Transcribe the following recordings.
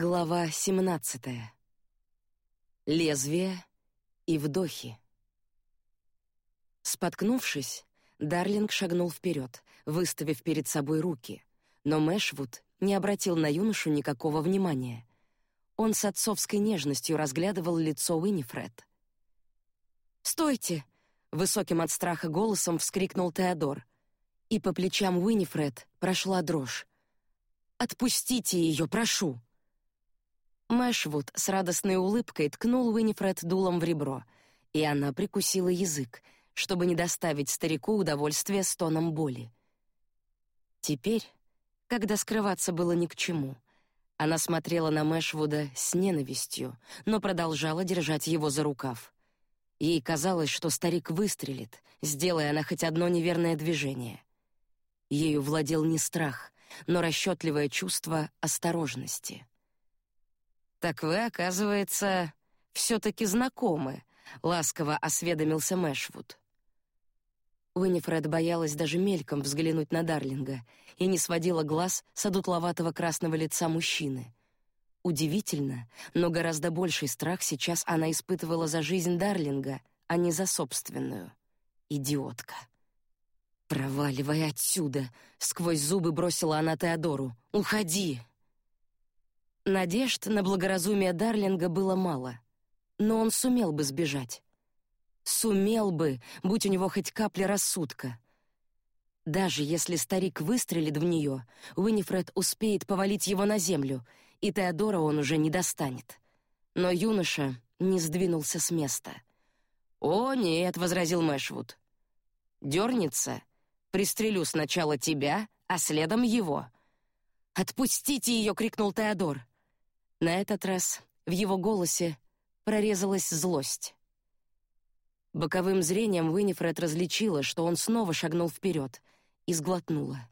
Глава 17. Лезвие и вдохи. Споткнувшись, Дарлинг шагнул вперед, выставив перед собой руки, но Мэшвуд не обратил на юношу никакого внимания. Он с отцовской нежностью разглядывал лицо Уинифред. «Стойте!» — высоким от страха голосом вскрикнул Теодор, и по плечам Уинифред прошла дрожь. «Отпустите ее, прошу!» Мэшвуд с радостной улыбкой ткнул Уинифред дулом в ребро, и она прикусила язык, чтобы не доставить старику удовольствия стоном боли. Теперь, когда скрываться было ни к чему, она смотрела на Мэшвуда с ненавистью, но продолжала держать его за рукав. Ей казалось, что старик выстрелит, сделая она хоть одно неверное движение. Ею владел не страх, но расчетливое чувство осторожности. Так вы, оказывается, все-таки знакомы, ласково осведомился Мэшвуд. Уинифред боялась даже мельком взглянуть на Дарлинга и не сводила глаз с одутловатого красного лица мужчины. Удивительно, но гораздо больший страх сейчас она испытывала за жизнь Дарлинга, а не за собственную. Идиотка. Проваливай отсюда, сквозь зубы бросила она Теодору. Уходи. Надежд на благоразумие Дарлинга было мало, но он сумел бы сбежать. Сумел бы, будь у него хоть капля рассудка. Даже если старик выстрелит в нее, Уинифред успеет повалить его на землю, и Теодора он уже не достанет. Но юноша не сдвинулся с места. «О, нет», — возразил Мэшвуд. «Дернется. Пристрелю сначала тебя, а следом его». «Отпустите ее!» — крикнул Теодор. На этот раз в его голосе прорезалась злость. Боковым зрением Уинифред различила, что он снова шагнул вперед и сглотнула.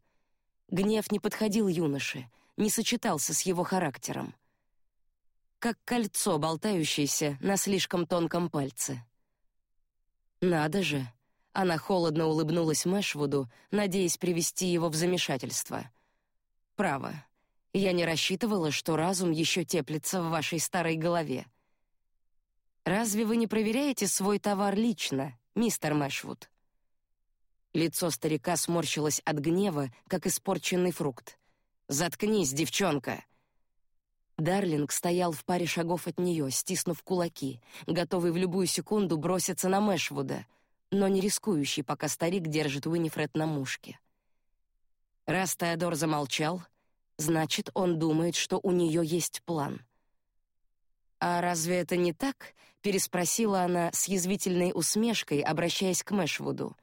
Гнев не подходил юноше, не сочетался с его характером. Как кольцо, болтающееся на слишком тонком пальце. Надо же, она холодно улыбнулась Мэшвуду, надеясь привести его в замешательство. Право, я не рассчитывала, что разум еще теплится в вашей старой голове. Разве вы не проверяете свой товар лично, мистер Мэшвуд? Лицо старика сморщилось от гнева, как испорченный фрукт. Заткнись, девчонка. Дарлинг стоял в паре шагов от нее, стиснув кулаки, готовый в любую секунду броситься на Мэшвуда, но не рискующий, пока старик держит Уинифред на мушке. Раз Теодор замолчал, Значит, он думает, что у нее есть план. А разве это не так? переспросила она с язвительной усмешкой, обращаясь к Мэшвуду.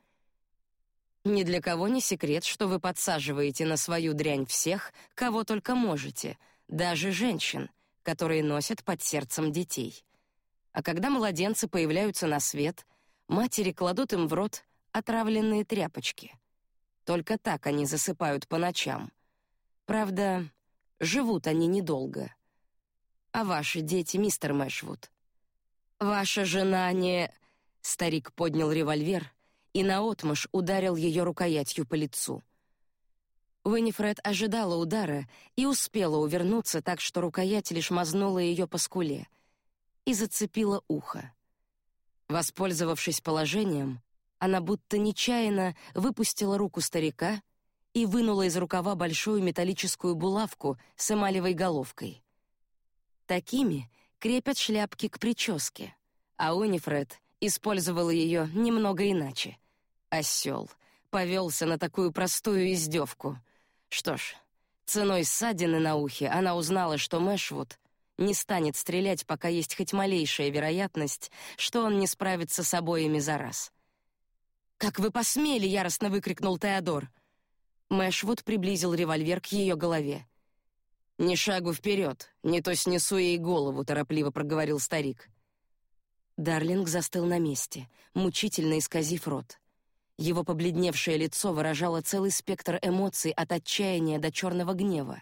Ни для кого не секрет, что вы подсаживаете на свою дрянь всех, кого только можете, даже женщин, которые носят под сердцем детей. А когда младенцы появляются на свет, матери кладут им в рот отравленные тряпочки. Только так они засыпают по ночам. Правда, живут они недолго. А ваши дети, мистер Мэшвуд? Ваша жена не... Старик поднял револьвер и наотмашь ударил ее рукоятью по лицу. Уинифред ожидала удара и успела увернуться так, что рукоять лишь мазнула ее по скуле и зацепила ухо. Воспользовавшись положением, она будто нечаянно выпустила руку старика и вынула из рукава большую металлическую булавку с эмалевой головкой. Такими крепят шляпки к прическе, а Унифред использовала ее немного иначе. Осел повелся на такую простую издевку. Что ж, ценой ссадины на ухе она узнала, что Мэшвуд не станет стрелять, пока есть хоть малейшая вероятность, что он не справится с обоими за раз. «Как вы посмели!» — яростно выкрикнул Теодор — Мэшвуд приблизил револьвер к ее голове. «Ни шагу вперед, не то снесу ей голову», — торопливо проговорил старик. Дарлинг застыл на месте, мучительно исказив рот. Его побледневшее лицо выражало целый спектр эмоций от отчаяния до черного гнева.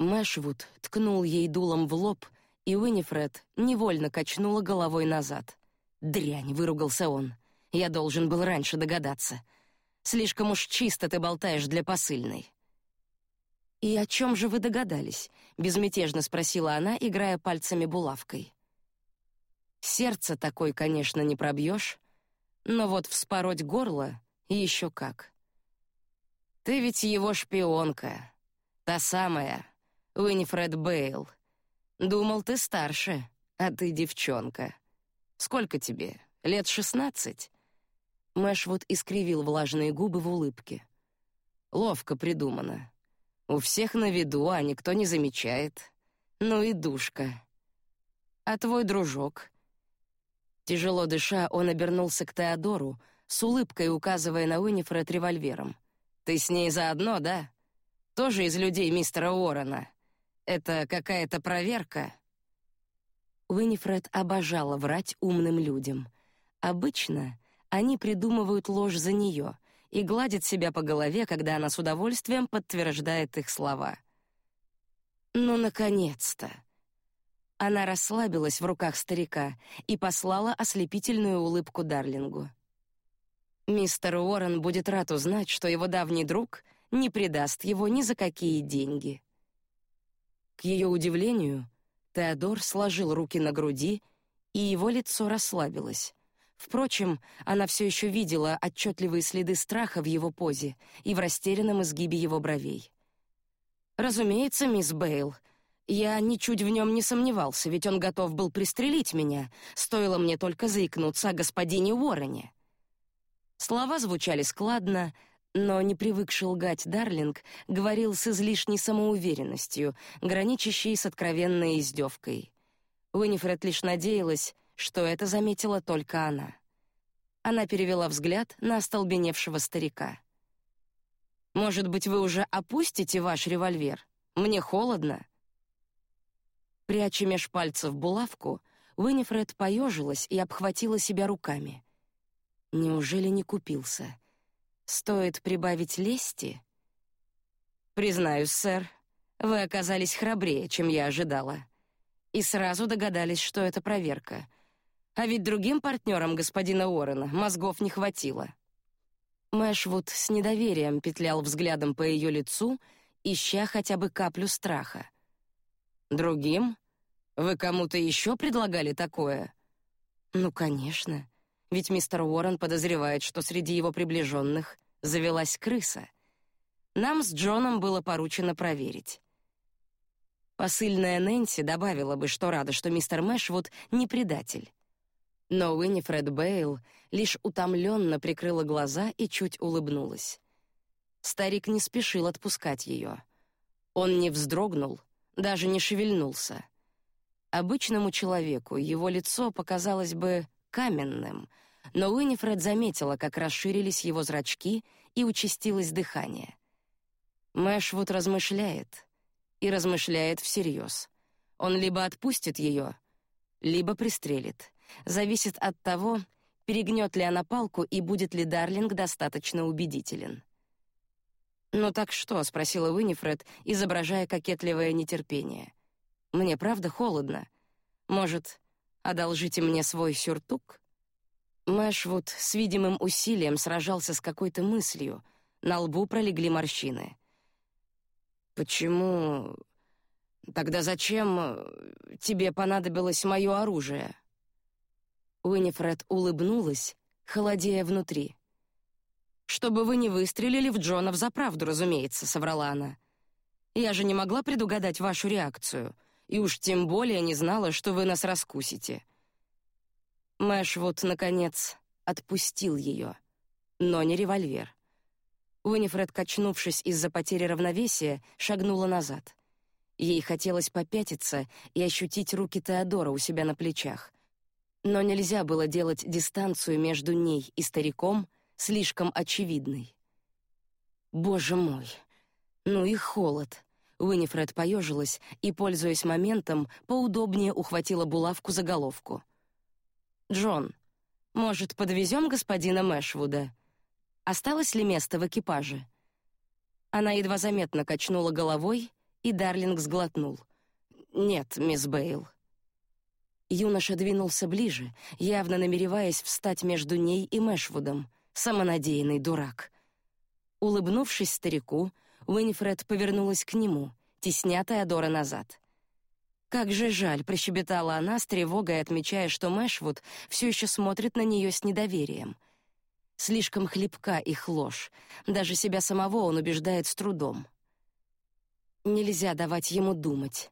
Мэшвуд ткнул ей дулом в лоб, и Уинифред невольно качнула головой назад. «Дрянь!» — выругался он. «Я должен был раньше догадаться. Слишком уж чисто ты болтаешь для посыльной. «И о чем же вы догадались?» — безмятежно спросила она, играя пальцами булавкой. «Сердце такой, конечно, не пробьешь, но вот вспороть горло еще как. Ты ведь его шпионка, та самая, Уинифред Бейл. Думал, ты старше, а ты девчонка. Сколько тебе? Лет шестнадцать?» Мэшвуд искривил влажные губы в улыбке. «Ловко придумано. У всех на виду, а никто не замечает. Ну и душка. А твой дружок? Тяжело дыша, он обернулся к Теодору, с улыбкой указывая на Уинифред револьвером. Ты с ней заодно, да? Тоже из людей мистера Уоррена. Это какая-то проверка. Уинифред обожала врать умным людям. Обычно они придумывают ложь за нее, и гладит себя по голове, когда она с удовольствием подтверждает их слова. Ну наконец-то. Она расслабилась в руках старика и послала ослепительную улыбку Дарлингу. Мистер Уоррен будет рад узнать, что его давний друг не предаст его ни за какие деньги. К ее удивлению, Теодор сложил руки на груди, и его лицо расслабилось. Впрочем, она все еще видела отчетливые следы страха в его позе и в растерянном изгибе его бровей. «Разумеется, мисс Бейл. Я ничуть в нем не сомневался, ведь он готов был пристрелить меня, стоило мне только заикнуться о господине Уоррене». Слова звучали складно, но не привыкший лгать Дарлинг говорил с излишней самоуверенностью, граничащей с откровенной издевкой. Уинифред лишь надеялась, что это заметила только она. Она перевела взгляд на остолбеневшего старика. Может быть, вы уже опустите ваш револьвер? Мне холодно. Пряча меж пальцев булавку, Уинифред поежилась и обхватила себя руками. Неужели не купился? Стоит прибавить лести? Признаюсь, сэр, вы оказались храбрее, чем я ожидала, и сразу догадались, что это проверка — а ведь другим партнерам господина Уоррена мозгов не хватило. Мэшвуд с недоверием петлял взглядом по ее лицу, ища хотя бы каплю страха. Другим? Вы кому-то еще предлагали такое? Ну, конечно. Ведь мистер Уоррен подозревает, что среди его приближенных завелась крыса. Нам с Джоном было поручено проверить. Посыльная Нэнси добавила бы, что рада, что мистер Мэшвуд не предатель. Но Уинифред Бейл лишь утомленно прикрыла глаза и чуть улыбнулась. Старик не спешил отпускать ее. Он не вздрогнул, даже не шевельнулся. Обычному человеку его лицо показалось бы каменным, но Уинифред заметила, как расширились его зрачки и участилось дыхание. Мэшвуд размышляет, и размышляет всерьез. Он либо отпустит ее, либо пристрелит зависит от того, перегнет ли она палку и будет ли Дарлинг достаточно убедителен. «Ну так что?» — спросила Уинифред, изображая кокетливое нетерпение. «Мне правда холодно. Может, одолжите мне свой сюртук?» Мэшвуд с видимым усилием сражался с какой-то мыслью. На лбу пролегли морщины. «Почему... Тогда зачем тебе понадобилось мое оружие?» Уинифред улыбнулась, холодея внутри. «Чтобы вы не выстрелили в Джона в заправду, разумеется», — соврала она. «Я же не могла предугадать вашу реакцию, и уж тем более не знала, что вы нас раскусите». Мэшвуд, наконец, отпустил ее, но не револьвер. Уинифред, качнувшись из-за потери равновесия, шагнула назад. Ей хотелось попятиться и ощутить руки Теодора у себя на плечах — но нельзя было делать дистанцию между ней и стариком слишком очевидной. Боже мой, ну и холод. Уинифред поежилась и, пользуясь моментом, поудобнее ухватила булавку за головку. Джон, может, подвезем господина Мэшвуда? Осталось ли место в экипаже? Она едва заметно качнула головой, и Дарлинг сглотнул. Нет, мисс Бейл. Юноша двинулся ближе, явно намереваясь встать между ней и Мэшвудом. Самонадеянный дурак. Улыбнувшись старику, Уинифред повернулась к нему, тесня Теодора назад. «Как же жаль», — прощебетала она с тревогой, отмечая, что Мэшвуд все еще смотрит на нее с недоверием. Слишком хлипка их ложь. Даже себя самого он убеждает с трудом. Нельзя давать ему думать.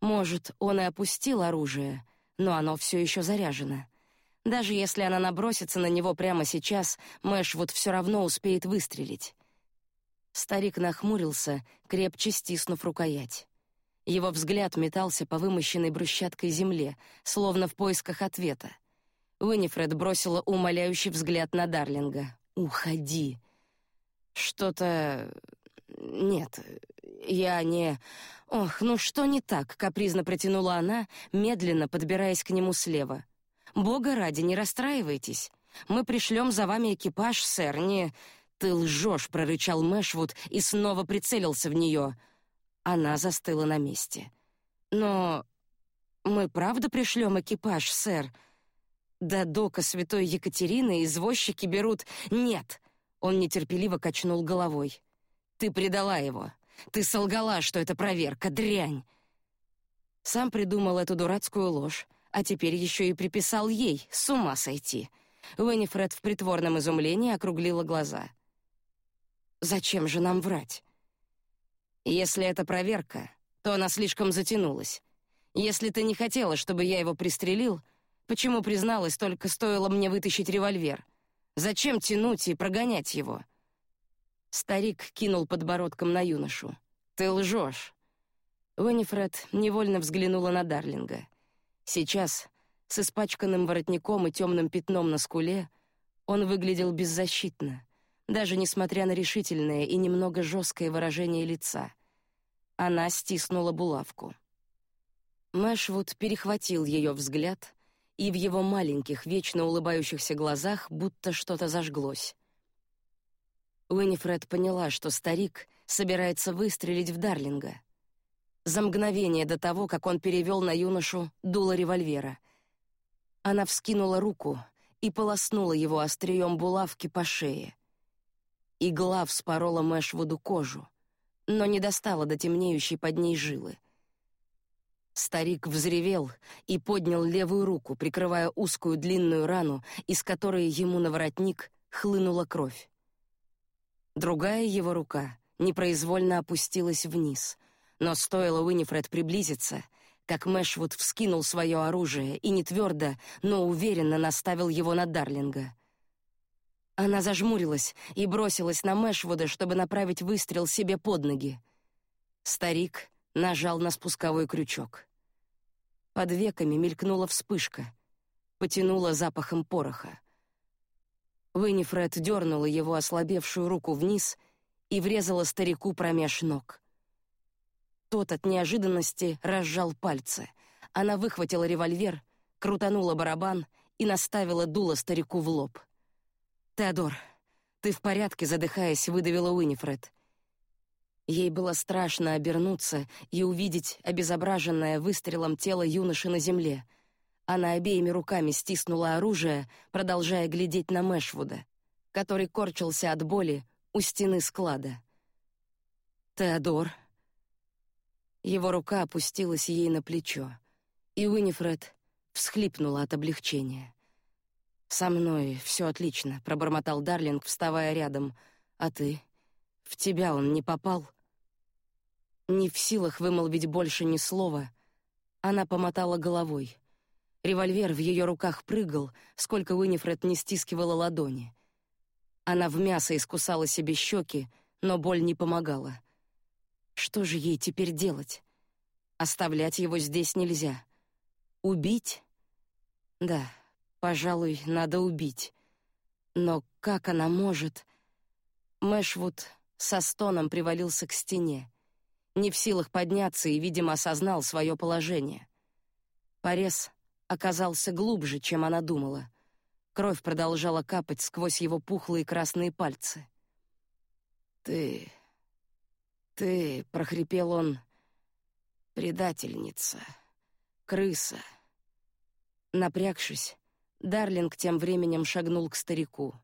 Может, он и опустил оружие, но оно все еще заряжено. Даже если она набросится на него прямо сейчас, Мэшвуд все равно успеет выстрелить. Старик нахмурился, крепче стиснув рукоять. Его взгляд метался по вымощенной брусчаткой земле, словно в поисках ответа. Уинифред бросила умоляющий взгляд на Дарлинга. «Уходи!» «Что-то... нет, я не... Ох, ну что не так?» — капризно протянула она, медленно подбираясь к нему слева. «Бога ради, не расстраивайтесь. Мы пришлем за вами экипаж, сэр, не...» «Ты лжешь!» — прорычал Мэшвуд и снова прицелился в нее. Она застыла на месте. «Но мы правда пришлем экипаж, сэр?» До дока святой Екатерины извозчики берут... Нет! Он нетерпеливо качнул головой. Ты предала его. Ты солгала, что это проверка, дрянь. Сам придумал эту дурацкую ложь, а теперь еще и приписал ей, с ума сойти. Уинифред в притворном изумлении округлила глаза. Зачем же нам врать? Если это проверка, то она слишком затянулась. Если ты не хотела, чтобы я его пристрелил, почему призналась только стоило мне вытащить револьвер? Зачем тянуть и прогонять его? Старик кинул подбородком на юношу. Ты лжешь. Уинифред невольно взглянула на Дарлинга. Сейчас, с испачканным воротником и темным пятном на скуле, он выглядел беззащитно даже несмотря на решительное и немного жесткое выражение лица. Она стиснула булавку. Мэшвуд перехватил ее взгляд, и в его маленьких, вечно улыбающихся глазах будто что-то зажглось. Уинифред поняла, что старик собирается выстрелить в Дарлинга. За мгновение до того, как он перевел на юношу дуло револьвера, она вскинула руку и полоснула его острием булавки по шее. Игла вспорола Мэшвуду кожу, но не достала до темнеющей под ней жилы. Старик взревел и поднял левую руку, прикрывая узкую длинную рану, из которой ему на воротник хлынула кровь. Другая его рука непроизвольно опустилась вниз, но стоило Уинифред приблизиться, как Мэшвуд вскинул свое оружие и не твердо, но уверенно наставил его на Дарлинга. Она зажмурилась и бросилась на Мэшвуда, чтобы направить выстрел себе под ноги. Старик нажал на спусковой крючок. Под веками мелькнула вспышка, потянула запахом пороха. Винифред дернула его ослабевшую руку вниз и врезала старику промеж ног. Тот от неожиданности разжал пальцы. Она выхватила револьвер, крутанула барабан и наставила дуло старику в лоб — «Теодор, ты в порядке?» — задыхаясь, выдавила Уинифред. Ей было страшно обернуться и увидеть обезображенное выстрелом тело юноши на земле. Она обеими руками стиснула оружие, продолжая глядеть на Мэшвуда, который корчился от боли у стены склада. «Теодор...» Его рука опустилась ей на плечо, и Уинифред всхлипнула от облегчения. «Со мной все отлично», — пробормотал Дарлинг, вставая рядом. «А ты? В тебя он не попал?» Не в силах вымолвить больше ни слова, она помотала головой. Револьвер в ее руках прыгал, сколько Уинифред не стискивала ладони. Она в мясо искусала себе щеки, но боль не помогала. Что же ей теперь делать? Оставлять его здесь нельзя. Убить? Да, Пожалуй, надо убить. Но как она может? Мэшвуд со стоном привалился к стене, не в силах подняться и, видимо, осознал свое положение. Порез оказался глубже, чем она думала. Кровь продолжала капать сквозь его пухлые красные пальцы. Ты, ты, прохрипел он, предательница, крыса. Напрягшись, Дарлинг тем временем шагнул к старику.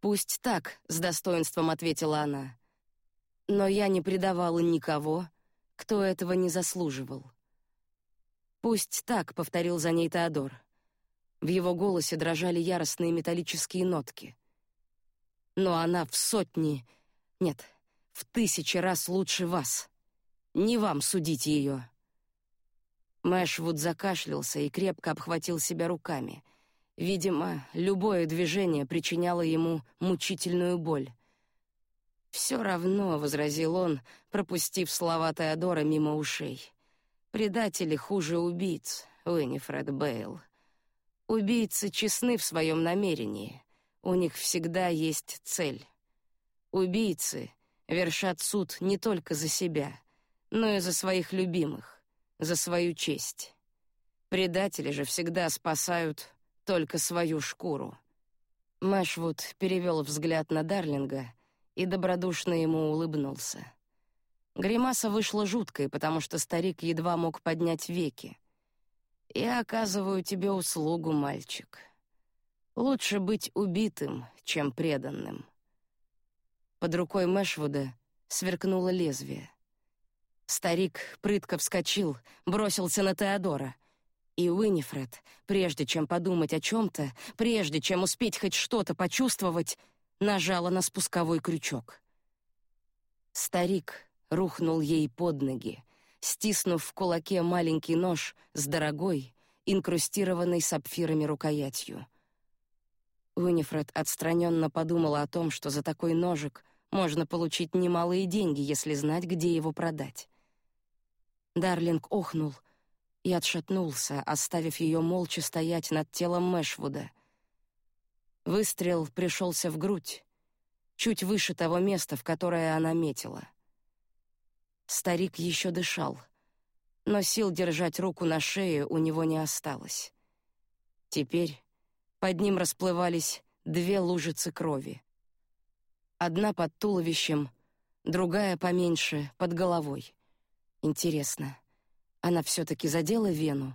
«Пусть так», — с достоинством ответила она. Но я не предавала никого, кто этого не заслуживал. Пусть так, повторил за ней Теодор. В его голосе дрожали яростные металлические нотки. Но она в сотни, нет, в тысячи раз лучше вас. Не вам судить ее. Мэшвуд закашлялся и крепко обхватил себя руками. Видимо, любое движение причиняло ему мучительную боль. Все равно, возразил он, пропустив слова Теодора мимо ушей. Предатели хуже убийц, Уинифред Бейл. Убийцы честны в своем намерении. У них всегда есть цель. Убийцы вершат суд не только за себя, но и за своих любимых, за свою честь. Предатели же всегда спасают только свою шкуру. Мэшвуд перевел взгляд на Дарлинга и добродушно ему улыбнулся. Гримаса вышла жуткой, потому что старик едва мог поднять веки. Я оказываю тебе услугу, мальчик. Лучше быть убитым, чем преданным. Под рукой Мэшвуда сверкнуло лезвие. Старик прытко вскочил, бросился на Теодора. И Уинифред, прежде чем подумать о чем-то, прежде чем успеть хоть что-то почувствовать, нажала на спусковой крючок. Старик рухнул ей под ноги, стиснув в кулаке маленький нож с дорогой, инкрустированной сапфирами рукоятью. Уинифред отстраненно подумала о том, что за такой ножик можно получить немалые деньги, если знать, где его продать. Дарлинг охнул и отшатнулся, оставив ее молча стоять над телом Мэшвуда. Выстрел пришелся в грудь, чуть выше того места, в которое она метила. Старик еще дышал, но сил держать руку на шее у него не осталось. Теперь под ним расплывались две лужицы крови. Одна под туловищем, другая поменьше под головой. Интересно, она все-таки задела вену?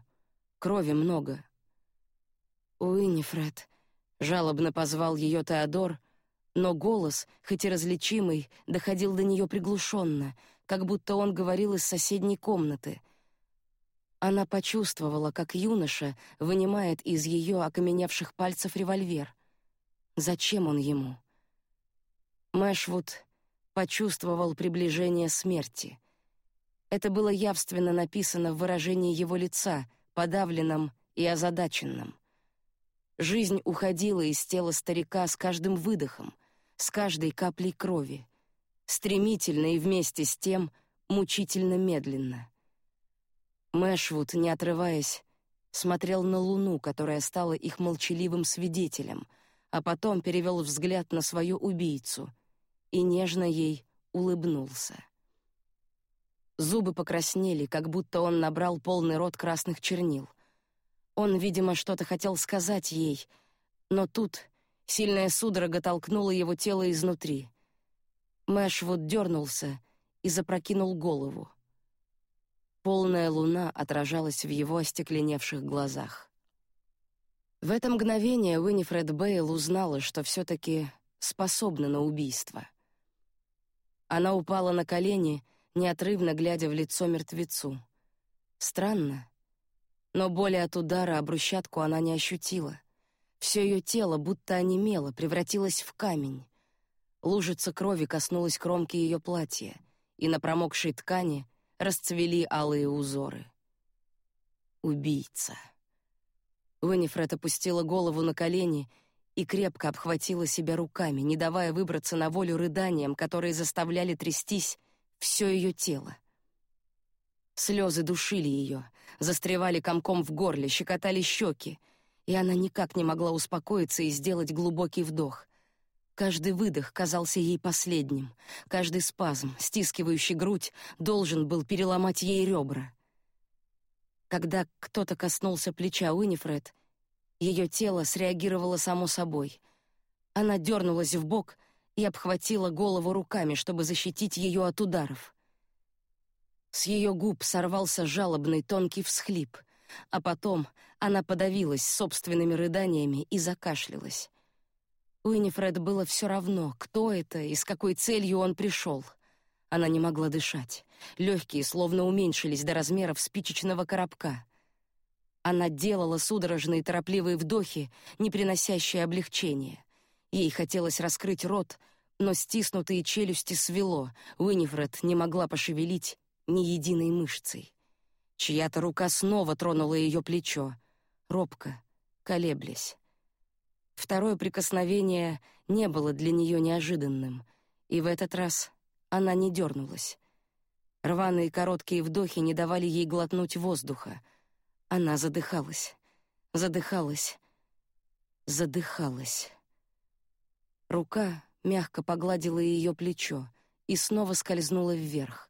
Крови много. Уинифред жалобно позвал ее Теодор, но голос, хоть и различимый, доходил до нее приглушенно, как будто он говорил из соседней комнаты. Она почувствовала, как юноша вынимает из ее окаменевших пальцев револьвер. Зачем он ему? Мэшвуд почувствовал приближение смерти. Это было явственно написано в выражении его лица, подавленном и озадаченном. Жизнь уходила из тела старика с каждым выдохом, с каждой каплей крови стремительно и вместе с тем мучительно медленно. Мэшвуд, не отрываясь, смотрел на луну, которая стала их молчаливым свидетелем, а потом перевел взгляд на свою убийцу и нежно ей улыбнулся. Зубы покраснели, как будто он набрал полный рот красных чернил. Он, видимо, что-то хотел сказать ей, но тут сильная судорога толкнула его тело изнутри. Мэшвуд дернулся и запрокинул голову. Полная луна отражалась в его остекленевших глазах. В это мгновение Уинифред Бейл узнала, что все-таки способна на убийство. Она упала на колени, неотрывно глядя в лицо мертвецу. Странно, но боли от удара об брусчатку она не ощутила. Все ее тело будто онемело, превратилось в камень. Лужица крови коснулась кромки ее платья, и на промокшей ткани расцвели алые узоры. Убийца. Уинифред опустила голову на колени и крепко обхватила себя руками, не давая выбраться на волю рыданиям, которые заставляли трястись все ее тело. Слезы душили ее, застревали комком в горле, щекотали щеки, и она никак не могла успокоиться и сделать глубокий вдох. Каждый выдох казался ей последним, каждый спазм, стискивающий грудь, должен был переломать ей ребра. Когда кто-то коснулся плеча Уинифред, ее тело среагировало само собой. Она дернулась в бок и обхватила голову руками, чтобы защитить ее от ударов. С ее губ сорвался жалобный тонкий всхлип, а потом она подавилась собственными рыданиями и закашлялась. Уинифред было все равно, кто это и с какой целью он пришел. Она не могла дышать. Легкие словно уменьшились до размеров спичечного коробка. Она делала судорожные торопливые вдохи, не приносящие облегчения. Ей хотелось раскрыть рот, но стиснутые челюсти свело. Уинифред не могла пошевелить ни единой мышцей. Чья-то рука снова тронула ее плечо, робко, колеблясь. Второе прикосновение не было для нее неожиданным, и в этот раз она не дернулась. Рваные короткие вдохи не давали ей глотнуть воздуха. Она задыхалась, задыхалась, задыхалась. Рука мягко погладила ее плечо и снова скользнула вверх.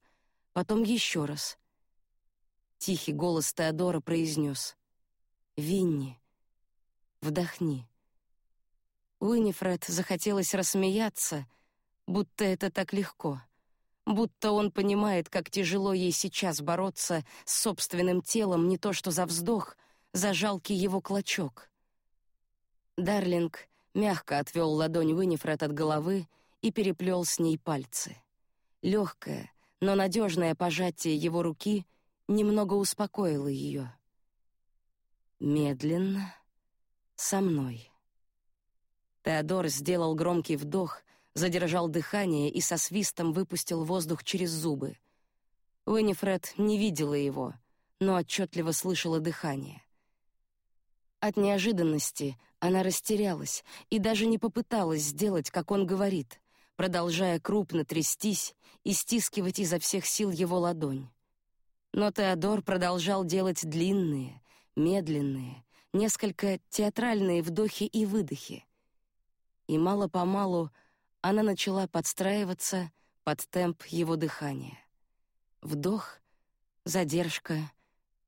Потом еще раз. Тихий голос Теодора произнес: "Винни, вдохни". Уинифред захотелось рассмеяться, будто это так легко, будто он понимает, как тяжело ей сейчас бороться с собственным телом, не то что за вздох, за жалкий его клочок. Дарлинг мягко отвел ладонь Уинифред от головы и переплел с ней пальцы. Легкое, но надежное пожатие его руки немного успокоило ее. Медленно, со мной. Теодор сделал громкий вдох, задержал дыхание и со свистом выпустил воздух через зубы. Уинифред не видела его, но отчетливо слышала дыхание. От неожиданности она растерялась и даже не попыталась сделать, как он говорит, продолжая крупно трястись и стискивать изо всех сил его ладонь. Но Теодор продолжал делать длинные, медленные, несколько театральные вдохи и выдохи, и мало-помалу она начала подстраиваться под темп его дыхания. Вдох, задержка,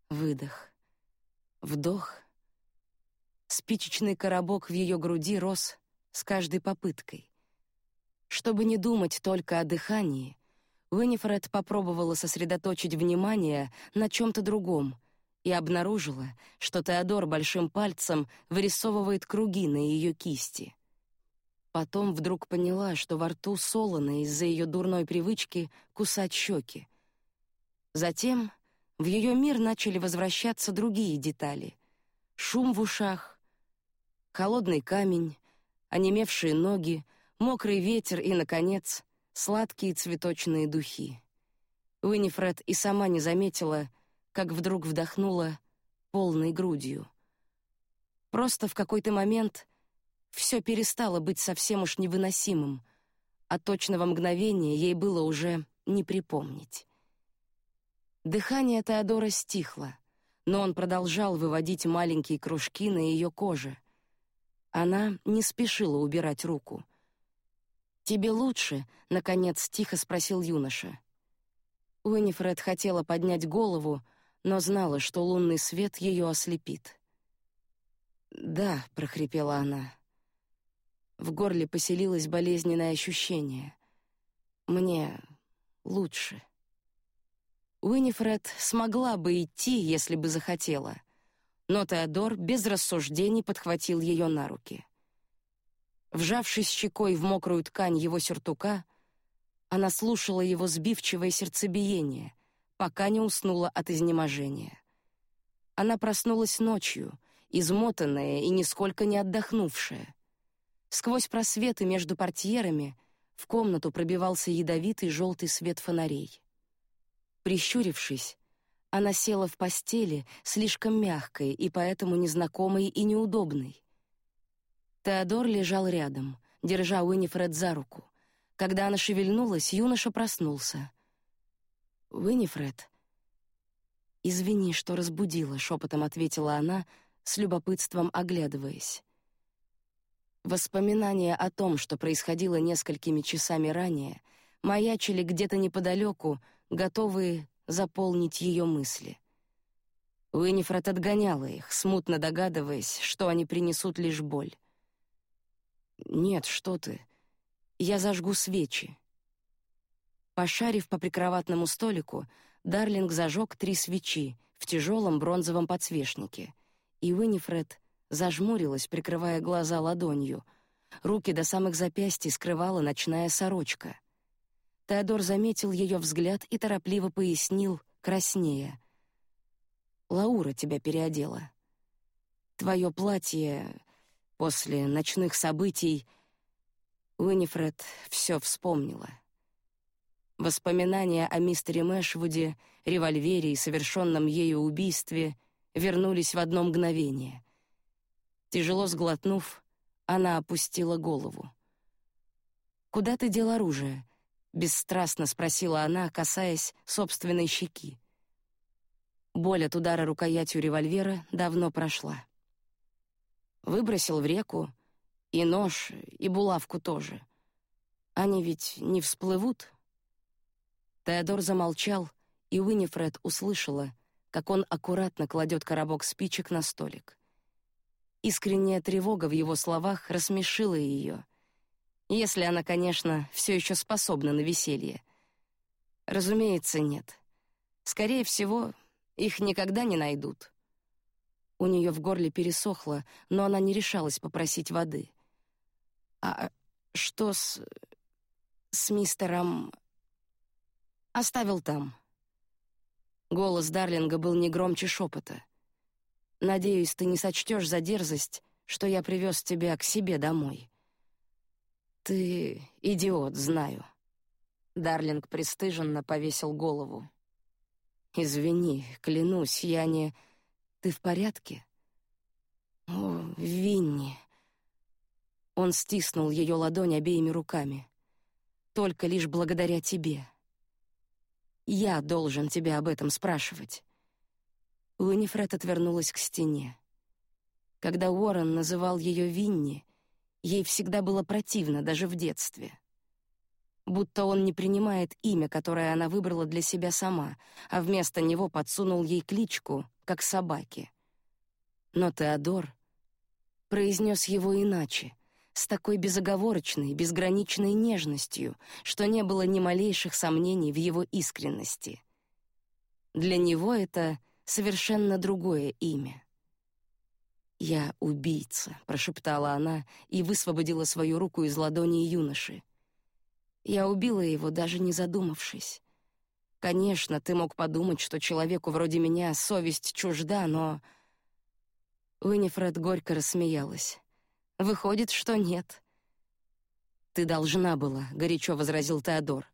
выдох. Вдох. Спичечный коробок в ее груди рос с каждой попыткой. Чтобы не думать только о дыхании, Уинифред попробовала сосредоточить внимание на чем то другом и обнаружила, что Теодор большим пальцем вырисовывает круги на ее кисти. Потом вдруг поняла, что во рту солоно из-за ее дурной привычки кусать щеки. Затем в ее мир начали возвращаться другие детали: шум в ушах, холодный камень, онемевшие ноги, мокрый ветер и, наконец, сладкие цветочные духи. Уинифред и сама не заметила, как вдруг вдохнула полной грудью. Просто в какой-то момент все перестало быть совсем уж невыносимым, а точного мгновения ей было уже не припомнить. Дыхание Теодора стихло, но он продолжал выводить маленькие кружки на ее коже. Она не спешила убирать руку. «Тебе лучше?» — наконец тихо спросил юноша. Уинифред хотела поднять голову, но знала, что лунный свет ее ослепит. «Да», — прохрипела она. В горле поселилось болезненное ощущение. Мне лучше. Уинифред смогла бы идти, если бы захотела, но Теодор без рассуждений подхватил ее на руки. Вжавшись щекой в мокрую ткань его сюртука, она слушала его сбивчивое сердцебиение, пока не уснула от изнеможения. Она проснулась ночью, измотанная и нисколько не отдохнувшая. Сквозь просветы между портьерами в комнату пробивался ядовитый желтый свет фонарей. Прищурившись, она села в постели, слишком мягкой и поэтому незнакомой и неудобной. Теодор лежал рядом, держа Уинифред за руку. Когда она шевельнулась, юноша проснулся. Уинифред, извини, что разбудила, шепотом ответила она, с любопытством оглядываясь. Воспоминания о том, что происходило несколькими часами ранее, маячили где-то неподалеку, готовые заполнить ее мысли. Уинифред отгоняла их, смутно догадываясь, что они принесут лишь боль. «Нет, что ты. Я зажгу свечи». Пошарив по прикроватному столику, Дарлинг зажег три свечи в тяжелом бронзовом подсвечнике, и Уинифред зажмурилась, прикрывая глаза ладонью. Руки до самых запястий скрывала ночная сорочка. Теодор заметил ее взгляд и торопливо пояснил, краснея. «Лаура тебя переодела. Твое платье после ночных событий...» Уинифред все вспомнила. Воспоминания о мистере Мэшвуде, револьвере и совершенном ею убийстве вернулись в одно мгновение. Тяжело сглотнув, она опустила голову. «Куда ты дел оружие?» — бесстрастно спросила она, касаясь собственной щеки. Боль от удара рукоятью револьвера давно прошла. Выбросил в реку, и нож, и булавку тоже. Они ведь не всплывут. Теодор замолчал, и Уинифред услышала, как он аккуратно кладет коробок спичек на столик. Искренняя тревога в его словах рассмешила ее. Если она, конечно, все еще способна на веселье. Разумеется, нет. Скорее всего, их никогда не найдут. У нее в горле пересохло, но она не решалась попросить воды. А что с с мистером оставил там? Голос Дарлинга был не громче шепота. Надеюсь, ты не сочтешь за дерзость, что я привез тебя к себе домой. Ты идиот, знаю. Дарлинг пристыженно повесил голову. Извини, клянусь, я не. Ты в порядке? О, Винни. Он стиснул ее ладонь обеими руками. Только лишь благодаря тебе. Я должен тебя об этом спрашивать. Уинифред отвернулась к стене. Когда Уоррен называл ее Винни, ей всегда было противно, даже в детстве. Будто он не принимает имя, которое она выбрала для себя сама, а вместо него подсунул ей кличку, как собаке. Но Теодор произнес его иначе, с такой безоговорочной, безграничной нежностью, что не было ни малейших сомнений в его искренности. Для него это совершенно другое имя. «Я убийца», — прошептала она и высвободила свою руку из ладони юноши. «Я убила его, даже не задумавшись. Конечно, ты мог подумать, что человеку вроде меня совесть чужда, но...» Уинифред горько рассмеялась. «Выходит, что нет». «Ты должна была», — горячо возразил Теодор.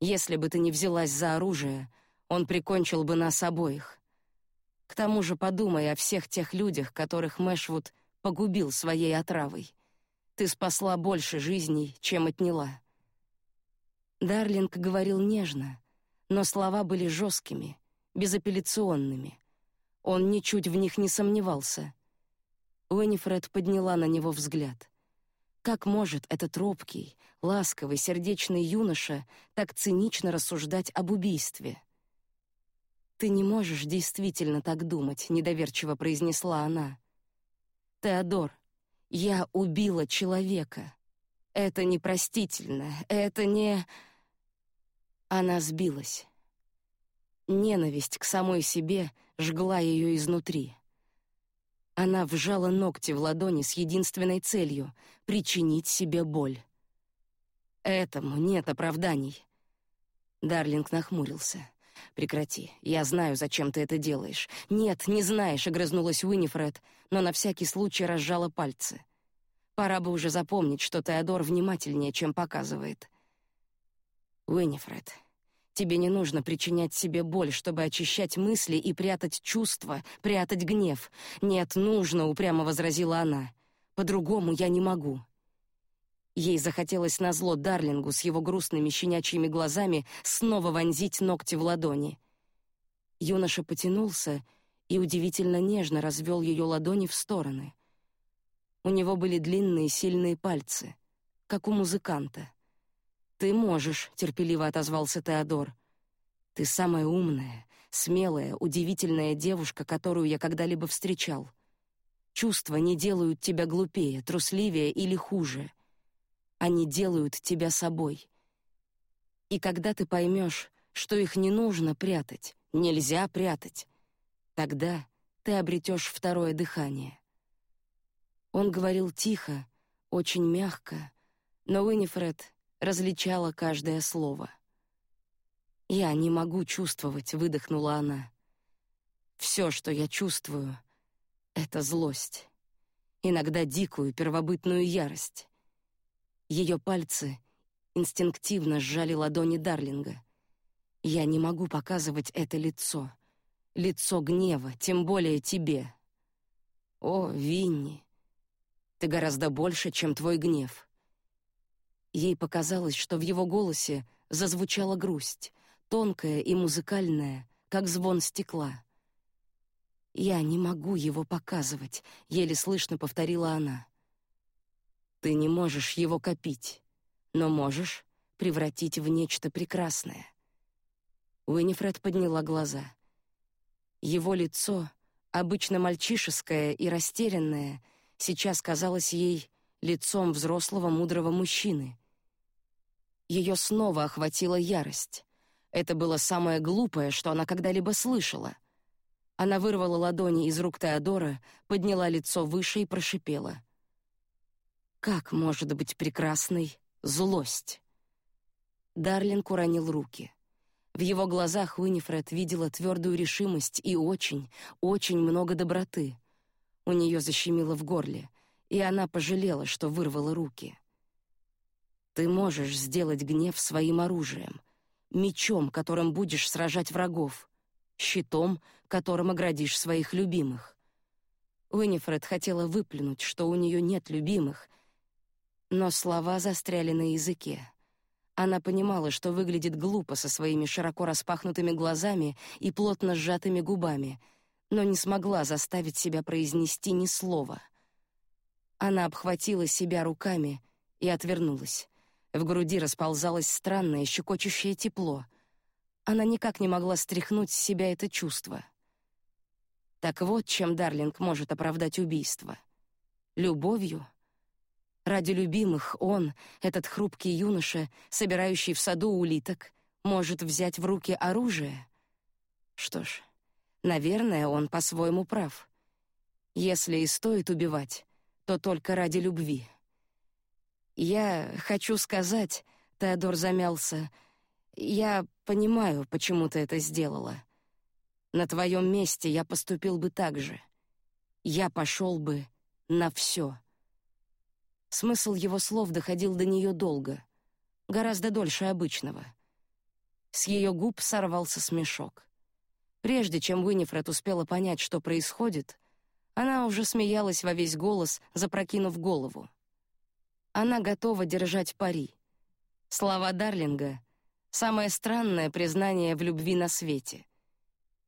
«Если бы ты не взялась за оружие, он прикончил бы нас обоих. К тому же подумай о всех тех людях, которых Мэшвуд погубил своей отравой. Ты спасла больше жизней, чем отняла. Дарлинг говорил нежно, но слова были жесткими, безапелляционными. Он ничуть в них не сомневался. Уэнифред подняла на него взгляд. Как может этот робкий, ласковый, сердечный юноша так цинично рассуждать об убийстве? Ты не можешь действительно так думать, недоверчиво произнесла она. Теодор, я убила человека. Это непростительно. Это не Она сбилась. Ненависть к самой себе жгла ее изнутри. Она вжала ногти в ладони с единственной целью причинить себе боль. Этому нет оправданий. Дарлинг нахмурился. Прекрати. Я знаю, зачем ты это делаешь. Нет, не знаешь, огрызнулась Уинифред, но на всякий случай разжала пальцы. Пора бы уже запомнить, что Теодор внимательнее, чем показывает. Уинифред, тебе не нужно причинять себе боль, чтобы очищать мысли и прятать чувства, прятать гнев. Нет, нужно, упрямо возразила она. По-другому я не могу. Ей захотелось назло Дарлингу с его грустными щенячьими глазами снова вонзить ногти в ладони. Юноша потянулся и удивительно нежно развел ее ладони в стороны. У него были длинные сильные пальцы, как у музыканта. Ты можешь, терпеливо отозвался Теодор. Ты самая умная, смелая, удивительная девушка, которую я когда-либо встречал. Чувства не делают тебя глупее, трусливее или хуже. Они делают тебя собой. И когда ты поймешь, что их не нужно прятать, нельзя прятать, тогда ты обретешь второе дыхание. Он говорил тихо, очень мягко, но Уинифред различала каждое слово — Я не могу чувствовать, выдохнула она. Все, что я чувствую, это злость, иногда дикую первобытную ярость. Ее пальцы инстинктивно сжали ладони Дарлинга. Я не могу показывать это лицо, лицо гнева, тем более тебе. О, Винни, ты гораздо больше, чем твой гнев. Ей показалось, что в его голосе зазвучала грусть, тонкая и музыкальная, как звон стекла. Я не могу его показывать, еле слышно повторила она. Ты не можешь его копить, но можешь превратить в нечто прекрасное. Уинифред подняла глаза. Его лицо, обычно мальчишеское и растерянное, сейчас казалось ей лицом взрослого мудрого мужчины. Ее снова охватила ярость. Это было самое глупое, что она когда-либо слышала. Она вырвала ладони из рук Теодора, подняла лицо выше и прошипела: "Как может быть прекрасной злость?" Дарлинг уронил руки. В его глазах Уинифред видела твердую решимость и очень, очень много доброты. У нее защемило в горле, и она пожалела, что вырвала руки. Ты можешь сделать гнев своим оружием, мечом, которым будешь сражать врагов, щитом, которым оградишь своих любимых. Уинифред хотела выплюнуть, что у нее нет любимых, но слова застряли на языке. Она понимала, что выглядит глупо со своими широко распахнутыми глазами и плотно сжатыми губами, но не смогла заставить себя произнести ни слова. Она обхватила себя руками и отвернулась. В груди расползалось странное щекочущее тепло. Она никак не могла стряхнуть с себя это чувство. Так вот, чем Дарлинг может оправдать убийство. Любовью — Ради любимых он, этот хрупкий юноша, собирающий в саду улиток, может взять в руки оружие. Что ж, наверное, он по-своему прав. Если и стоит убивать, то только ради любви. Я хочу сказать, Теодор замялся. Я понимаю, почему ты это сделала. На твоем месте я поступил бы так же. Я пошел бы на все. Смысл его слов доходил до нее долго, гораздо дольше обычного. С ее губ сорвался смешок. Прежде чем Уинифред успела понять, что происходит, она уже смеялась во весь голос, запрокинув голову. Она готова держать пари. Слова Дарлинга — самое странное признание в любви на свете.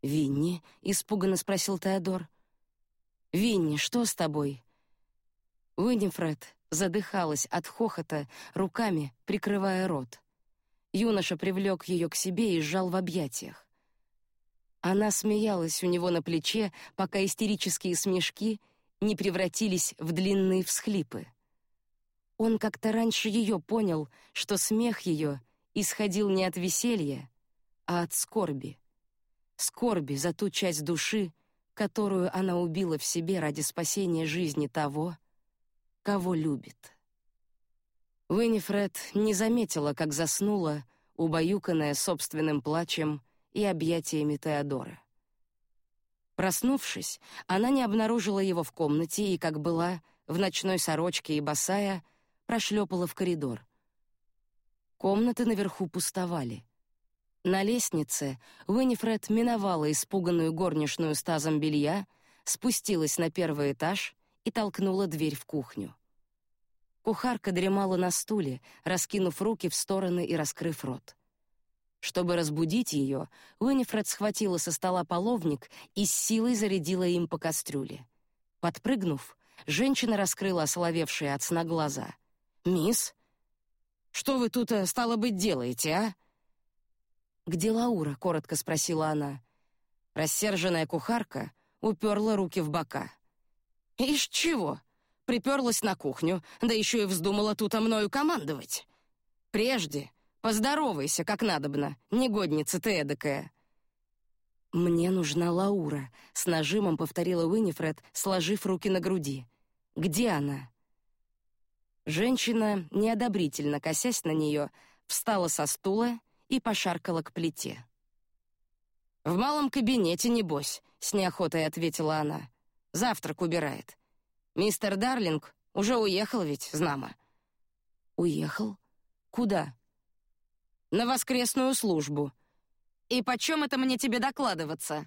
«Винни?» — испуганно спросил Теодор. «Винни, что с тобой?» Уинифред задыхалась от хохота, руками прикрывая рот. Юноша привлек ее к себе и сжал в объятиях. Она смеялась у него на плече, пока истерические смешки не превратились в длинные всхлипы. Он как-то раньше ее понял, что смех ее исходил не от веселья, а от скорби. Скорби за ту часть души, которую она убила в себе ради спасения жизни того, кого любит. Уинифред не заметила, как заснула, убаюканная собственным плачем и объятиями Теодора. Проснувшись, она не обнаружила его в комнате и, как была, в ночной сорочке и босая, прошлепала в коридор. Комнаты наверху пустовали. На лестнице Уинифред миновала испуганную горничную с тазом белья, спустилась на первый этаж и толкнула дверь в кухню. Кухарка дремала на стуле, раскинув руки в стороны и раскрыв рот. Чтобы разбудить ее, Уинифред схватила со стола половник и с силой зарядила им по кастрюле. Подпрыгнув, женщина раскрыла ословевшие от сна глаза. «Мисс, что вы тут, э, стало быть, делаете, а?» «Где Лаура?» — коротко спросила она. Рассерженная кухарка уперла руки в бока. Ишь чего? Приперлась на кухню, да еще и вздумала тут о мною командовать. Прежде поздоровайся, как надобно, негодница ты эдакая. Мне нужна Лаура, с нажимом повторила Уинифред, сложив руки на груди. Где она? Женщина, неодобрительно косясь на нее, встала со стула и пошаркала к плите. «В малом кабинете, небось», — с неохотой ответила она. «Завтрак убирает. Мистер Дарлинг уже уехал ведь, знамо». «Уехал? Куда?» «На воскресную службу. И почем это мне тебе докладываться?»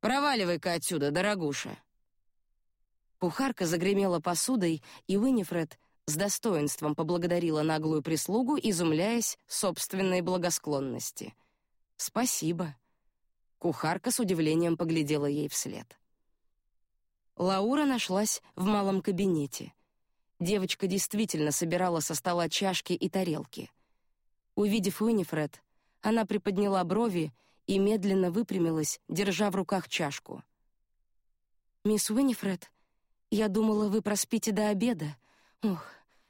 «Проваливай-ка отсюда, дорогуша». Кухарка загремела посудой, и Уинифред с достоинством поблагодарила наглую прислугу, изумляясь собственной благосклонности. «Спасибо». Кухарка с удивлением поглядела ей вслед. Лаура нашлась в малом кабинете. Девочка действительно собирала со стола чашки и тарелки. Увидев Уинифред, она приподняла брови и медленно выпрямилась, держа в руках чашку. «Мисс Уинифред, я думала, вы проспите до обеда. Ох,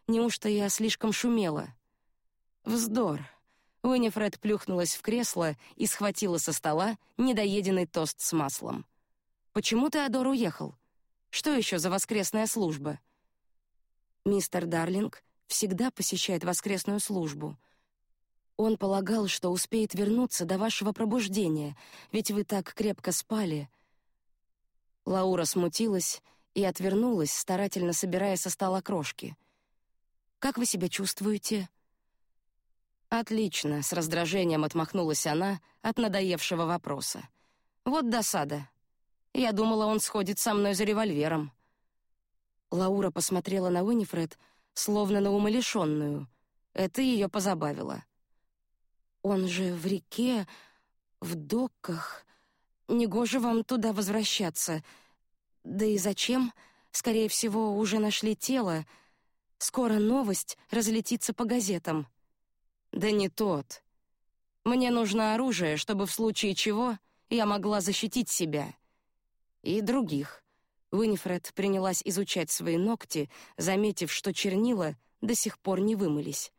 неужто я слишком шумела?» «Вздор!» Уинифред плюхнулась в кресло и схватила со стола недоеденный тост с маслом. «Почему Теодор уехал? Что еще за воскресная служба?» «Мистер Дарлинг всегда посещает воскресную службу. Он полагал, что успеет вернуться до вашего пробуждения, ведь вы так крепко спали». Лаура смутилась и отвернулась, старательно собирая со стола крошки. «Как вы себя чувствуете?» Отлично, с раздражением отмахнулась она от надоевшего вопроса. Вот досада. Я думала, он сходит со мной за револьвером. Лаура посмотрела на Уинифред, словно на умалишенную. Это ее позабавило. Он же в реке, в доках. Негоже вам туда возвращаться. Да и зачем? Скорее всего, уже нашли тело. Скоро новость разлетится по газетам. Да не тот. Мне нужно оружие, чтобы в случае чего я могла защитить себя и других. Винифред принялась изучать свои ногти, заметив, что чернила до сих пор не вымылись.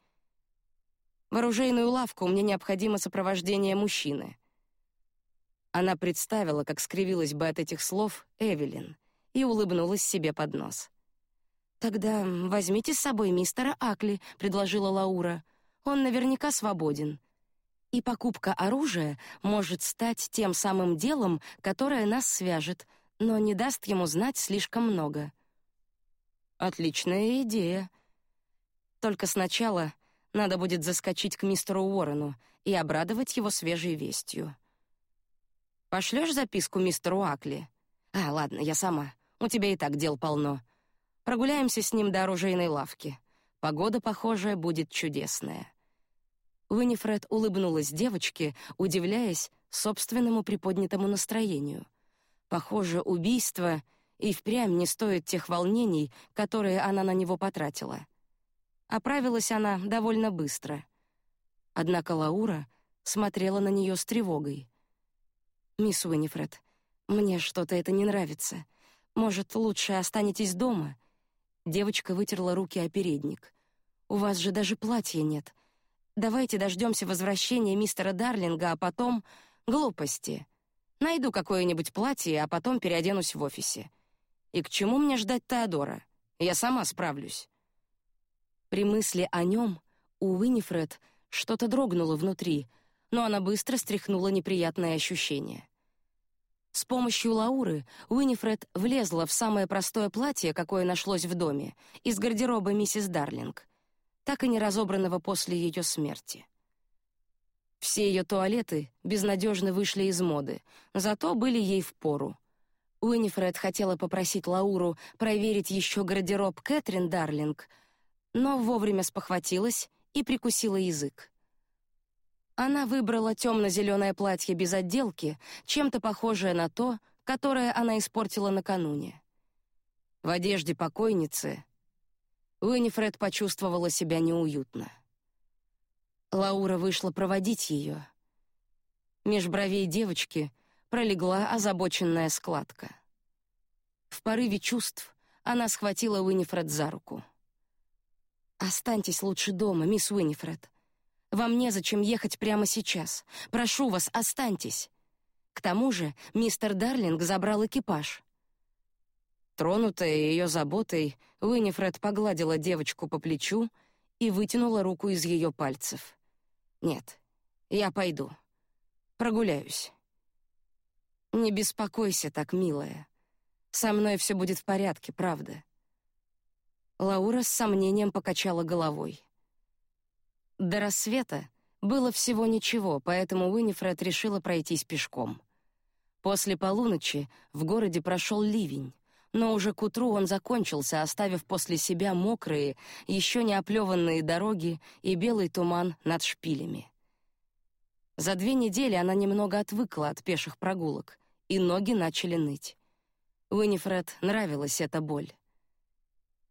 В оружейную лавку мне необходимо сопровождение мужчины. Она представила, как скривилась бы от этих слов Эвелин, и улыбнулась себе под нос. Тогда возьмите с собой мистера Акли, предложила Лаура. Он наверняка свободен. И покупка оружия может стать тем самым делом, которое нас свяжет, но не даст ему знать слишком много. Отличная идея. Только сначала надо будет заскочить к мистеру Уоррену и обрадовать его свежей вестью. Пошлешь записку мистеру Акли? А, ладно, я сама. У тебя и так дел полно. Прогуляемся с ним до оружейной лавки. Погода, похоже, будет чудесная. Уинифред улыбнулась девочке, удивляясь собственному приподнятому настроению. Похоже, убийство и впрямь не стоит тех волнений, которые она на него потратила. Оправилась она довольно быстро. Однако Лаура смотрела на нее с тревогой. «Мисс Уинифред, мне что-то это не нравится. Может, лучше останетесь дома?» Девочка вытерла руки о передник. «У вас же даже платья нет. Давайте дождемся возвращения мистера Дарлинга, а потом глупости. Найду какое-нибудь платье, а потом переоденусь в офисе. И к чему мне ждать Теодора? Я сама справлюсь. При мысли о нем у Уинифред что-то дрогнуло внутри, но она быстро стряхнула неприятное ощущение. С помощью Лауры Уинифред влезла в самое простое платье, какое нашлось в доме, из гардероба миссис Дарлинг так и не разобранного после ее смерти. Все ее туалеты безнадежно вышли из моды, зато были ей в пору. Уинифред хотела попросить Лауру проверить еще гардероб Кэтрин Дарлинг, но вовремя спохватилась и прикусила язык. Она выбрала темно-зеленое платье без отделки, чем-то похожее на то, которое она испортила накануне. В одежде покойницы Уинифред почувствовала себя неуютно. Лаура вышла проводить ее. Меж бровей девочки пролегла озабоченная складка. В порыве чувств она схватила Уинифред за руку. «Останьтесь лучше дома, мисс Уинифред. Вам незачем ехать прямо сейчас. Прошу вас, останьтесь. К тому же мистер Дарлинг забрал экипаж. Тронутая ее заботой, Уинифред погладила девочку по плечу и вытянула руку из ее пальцев. Нет, Я пойду. Прогуляюсь. Не беспокойся так, милая. Со мной все будет в порядке, правда. Лаура с сомнением покачала головой. До рассвета было всего ничего, поэтому Уинифред решила пройтись пешком. После полуночи в городе прошел ливень, но уже к утру он закончился, оставив после себя мокрые, еще не оплеванные дороги и белый туман над шпилями. За две недели она немного отвыкла от пеших прогулок, и ноги начали ныть. Уинифред нравилась эта боль.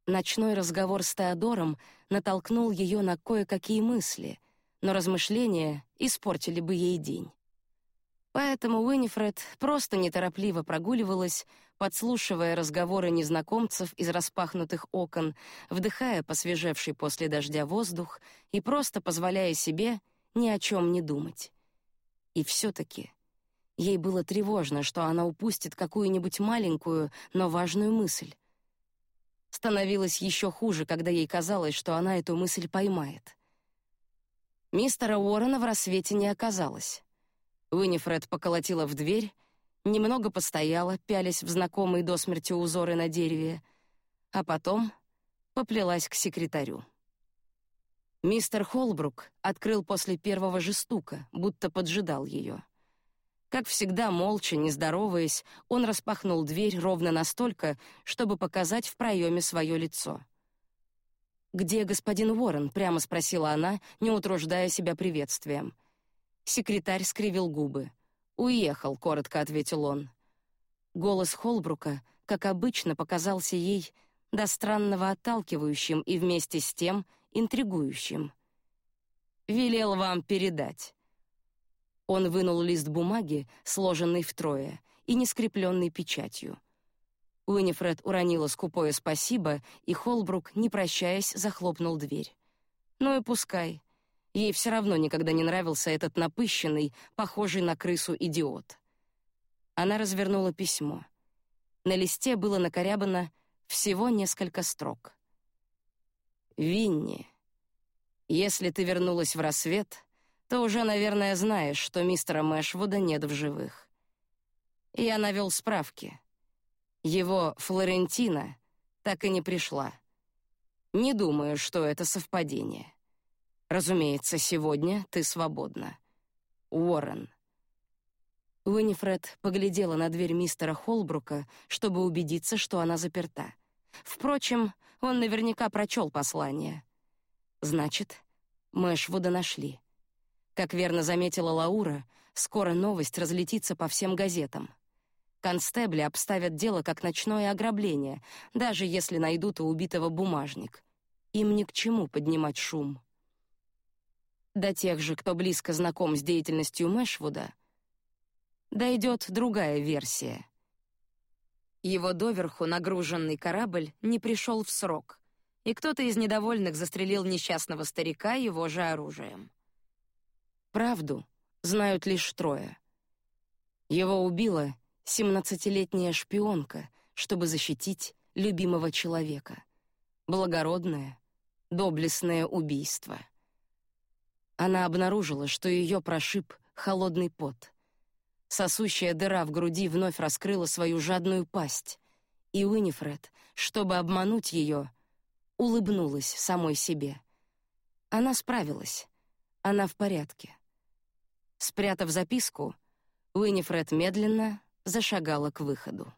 Ночной разговор с Теодором натолкнул ее на кое-какие мысли, но размышления испортили бы ей день. Поэтому Уинифред просто неторопливо прогуливалась, подслушивая разговоры незнакомцев из распахнутых окон, вдыхая посвежевший после дождя воздух и просто позволяя себе ни о чем не думать. И все-таки ей было тревожно, что она упустит какую-нибудь маленькую, но важную мысль. Становилось еще хуже, когда ей казалось, что она эту мысль поймает. Мистера Уоррена в рассвете не оказалось. Уинифред поколотила в дверь, немного постояла, пялясь в знакомые до смерти узоры на дереве, а потом поплелась к секретарю. Мистер Холбрук открыл после первого же стука, будто поджидал ее. Как всегда, молча, не здороваясь, он распахнул дверь ровно настолько, чтобы показать в проеме свое лицо. «Где господин Уоррен?» — прямо спросила она, не утруждая себя приветствием. Секретарь скривил губы. «Уехал», — коротко ответил он. Голос Холбрука, как обычно, показался ей до странного отталкивающим и вместе с тем интригующим. «Велел вам передать». Он вынул лист бумаги, сложенный втрое и не скрепленный печатью. Уинифред уронила скупое спасибо, и Холбрук, не прощаясь, захлопнул дверь. Ну и пускай. Ей все равно никогда не нравился этот напыщенный, похожий на крысу идиот. Она развернула письмо. На листе было накорябано всего несколько строк. Винни, если ты вернулась в рассвет, то уже, наверное, знаешь, что мистера Мэшвуда нет в живых. Я навел справки. Его Флорентина так и не пришла. Не думаю, что это совпадение. Разумеется, сегодня ты свободна. Уоррен. Уинифред поглядела на дверь мистера Холбрука, чтобы убедиться, что она заперта. Впрочем, он наверняка прочел послание. Значит, Мэшвуда нашли. Как верно заметила Лаура, скоро новость разлетится по всем газетам. Констебли обставят дело как ночное ограбление, даже если найдут у убитого бумажник. Им ни к чему поднимать шум. До тех же, кто близко знаком с деятельностью Мэшвуда, дойдет другая версия. Его доверху нагруженный корабль не пришел в срок, и кто-то из недовольных застрелил несчастного старика его же оружием. Правду знают лишь трое. Его убила семнадцатилетняя шпионка, чтобы защитить любимого человека. Благородное, доблестное убийство. Она обнаружила, что ее прошиб холодный пот. Сосущая дыра в груди вновь раскрыла свою жадную пасть, и Уинифред, чтобы обмануть ее, улыбнулась самой себе. Она справилась. Она в порядке. Спрятав записку, Уинифред медленно зашагала к выходу.